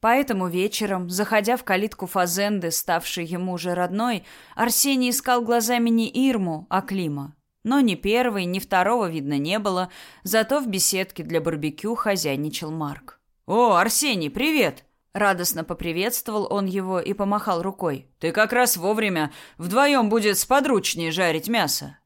Поэтому вечером, заходя в калитку фазенды, ставшей ему уже родной, Арсений искал глазами не Ирму, а Клима. Но ни первой, ни второго видно не было, зато в беседке для барбекю хозяйничал Марк. «О, Арсений, привет!» Радостно поприветствовал он его и помахал рукой. «Ты как раз вовремя. Вдвоем будет сподручнее жарить мясо».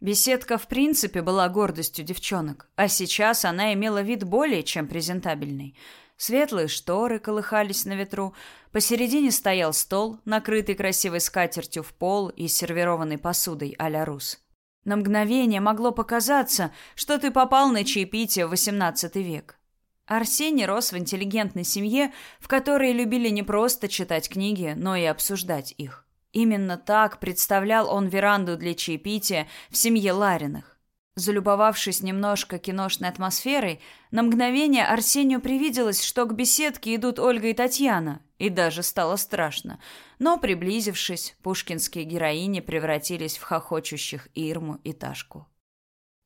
Беседка в принципе была гордостью девчонок, а сейчас она имела вид более чем презентабельный – Светлые шторы колыхались на ветру. Посередине стоял стол, накрытый красивой скатертью в пол и сервированной посудой а-ля рус. На мгновение могло показаться, что ты попал на чаепитие в XVIII век. Арсений рос в интеллигентной семье, в которой любили не просто читать книги, но и обсуждать их. Именно так представлял он веранду для чаепития в семье Лариных. Залюбовавшись немножко киношной атмосферой, на мгновение Арсению привиделось, что к беседке идут Ольга и Татьяна, и даже стало страшно. Но, приблизившись, пушкинские героини превратились в хохочущих Ирму и Ташку.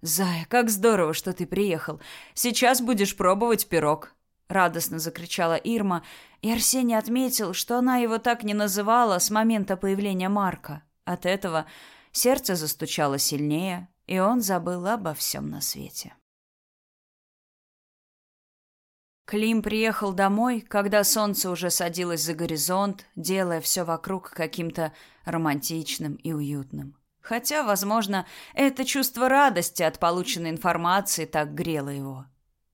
«Зая, как здорово, что ты приехал. Сейчас будешь пробовать пирог», — радостно закричала Ирма, и Арсений отметил, что она его так не называла с момента появления Марка. От этого сердце застучало сильнее, и он забыл обо всем на свете. Клим приехал домой, когда солнце уже садилось за горизонт, делая все вокруг каким-то романтичным и уютным. Хотя, возможно, это чувство радости от полученной информации так грело его.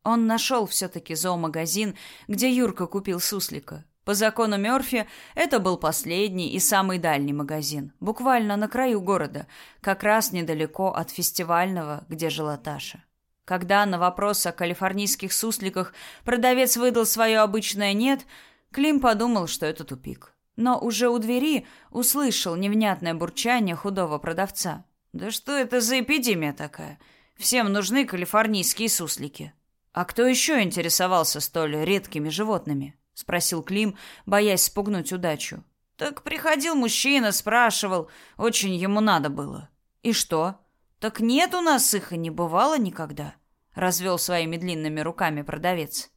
Он нашел все-таки зоомагазин, где Юрка купил суслика, по закону Мёрфи, это был последний и самый дальний магазин, буквально на краю города, как раз недалеко от фестивального, где жила Таша. Когда на вопрос о калифорнийских сусликах продавец выдал свое обычное «нет», Клим подумал, что это тупик. Но уже у двери услышал невнятное бурчание худого продавца. «Да что это за эпидемия такая? Всем нужны калифорнийские суслики». А кто еще интересовался столь редкими животными? — спросил Клим, боясь спугнуть удачу. «Так приходил мужчина, спрашивал. Очень ему надо было». «И что?» «Так нет у нас их и не бывало никогда», — развел своими длинными руками продавец.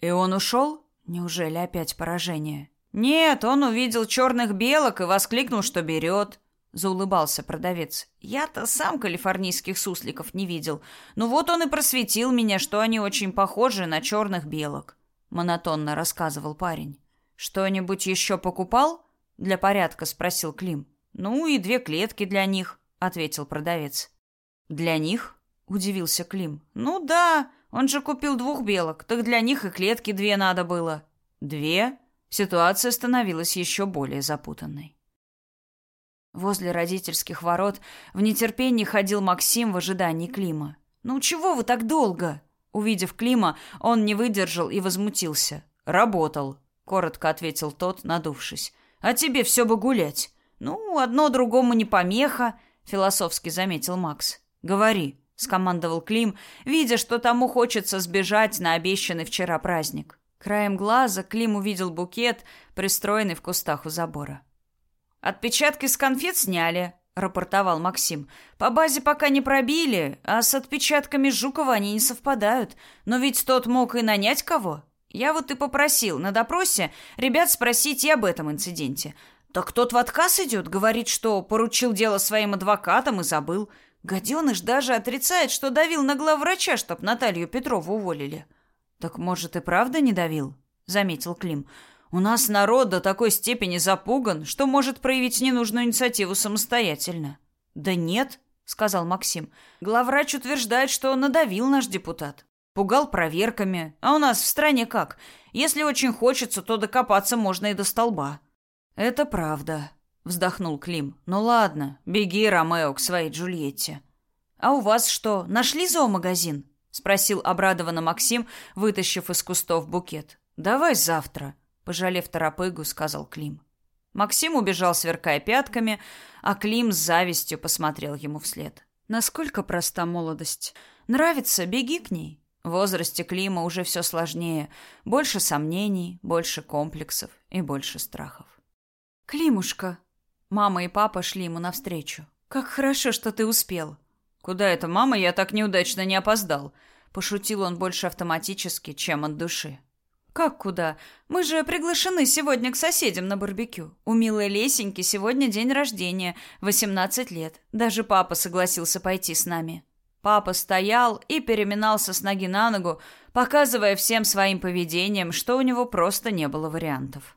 «И он ушел? Неужели опять поражение?» «Нет, он увидел черных белок и воскликнул, что берет», — заулыбался продавец. «Я-то сам калифорнийских сусликов не видел. Ну вот он и просветил меня, что они очень похожи на черных белок монотонно рассказывал парень. Что-нибудь еще покупал? Для порядка спросил Клим. Ну и две клетки для них, ответил продавец. Для них? удивился Клим. Ну да, он же купил двух белок, так для них и клетки две надо было. Две? Ситуация становилась еще более запутанной. Возле родительских ворот в нетерпении ходил Максим в ожидании Клима. «Ну чего вы так долго?» Увидев Клима, он не выдержал и возмутился. «Работал», — коротко ответил тот, надувшись. «А тебе все бы гулять». «Ну, одно другому не помеха», — философски заметил Макс. «Говори», — скомандовал Клим, видя, что тому хочется сбежать на обещанный вчера праздник. Краем глаза Клим увидел букет, пристроенный в кустах у забора. «Отпечатки с конфет сняли», рапортовал Максим. По базе пока не пробили, а с отпечатками Жукова они не совпадают. Но ведь тот мог и нанять кого. Я вот и попросил на допросе ребят спросить и об этом инциденте. Так тот в отказ идет, говорит, что поручил дело своим адвокатам и забыл. Гаденыш даже отрицает, что давил на главврача, чтоб Наталью Петрову уволили. Так может и правда не давил? заметил Клим. У нас народ до такой степени запуган, что может проявить ненужную инициативу самостоятельно. Да нет, сказал Максим. Главврач утверждает, что надавил наш депутат. Пугал проверками. А у нас в стране как? Если очень хочется, то докопаться можно и до столба. Это правда, вздохнул Клим. Ну ладно, беги, Ромео, к своей Джульетте. А у вас что, нашли зоомагазин? спросил обрадованно Максим, вытащив из кустов букет. Давай завтра, пожалев торопыгу, сказал Клим. Максим убежал, сверкая пятками, а Клим с завистью посмотрел ему вслед. Насколько проста молодость. Нравится, беги к ней. В возрасте Клима уже все сложнее. Больше сомнений, больше комплексов и больше страхов. «Климушка!» Мама и папа шли ему навстречу. «Как хорошо, что ты успел!» «Куда это, мама? Я так неудачно не опоздал!» Пошутил он больше автоматически, чем от души. Как куда? Мы же приглашены сегодня к соседям на барбекю. У милой Лесеньки сегодня день рождения, 18 лет. Даже папа согласился пойти с нами. Папа стоял и переминался с ноги на ногу, показывая всем своим поведением, что у него просто не было вариантов.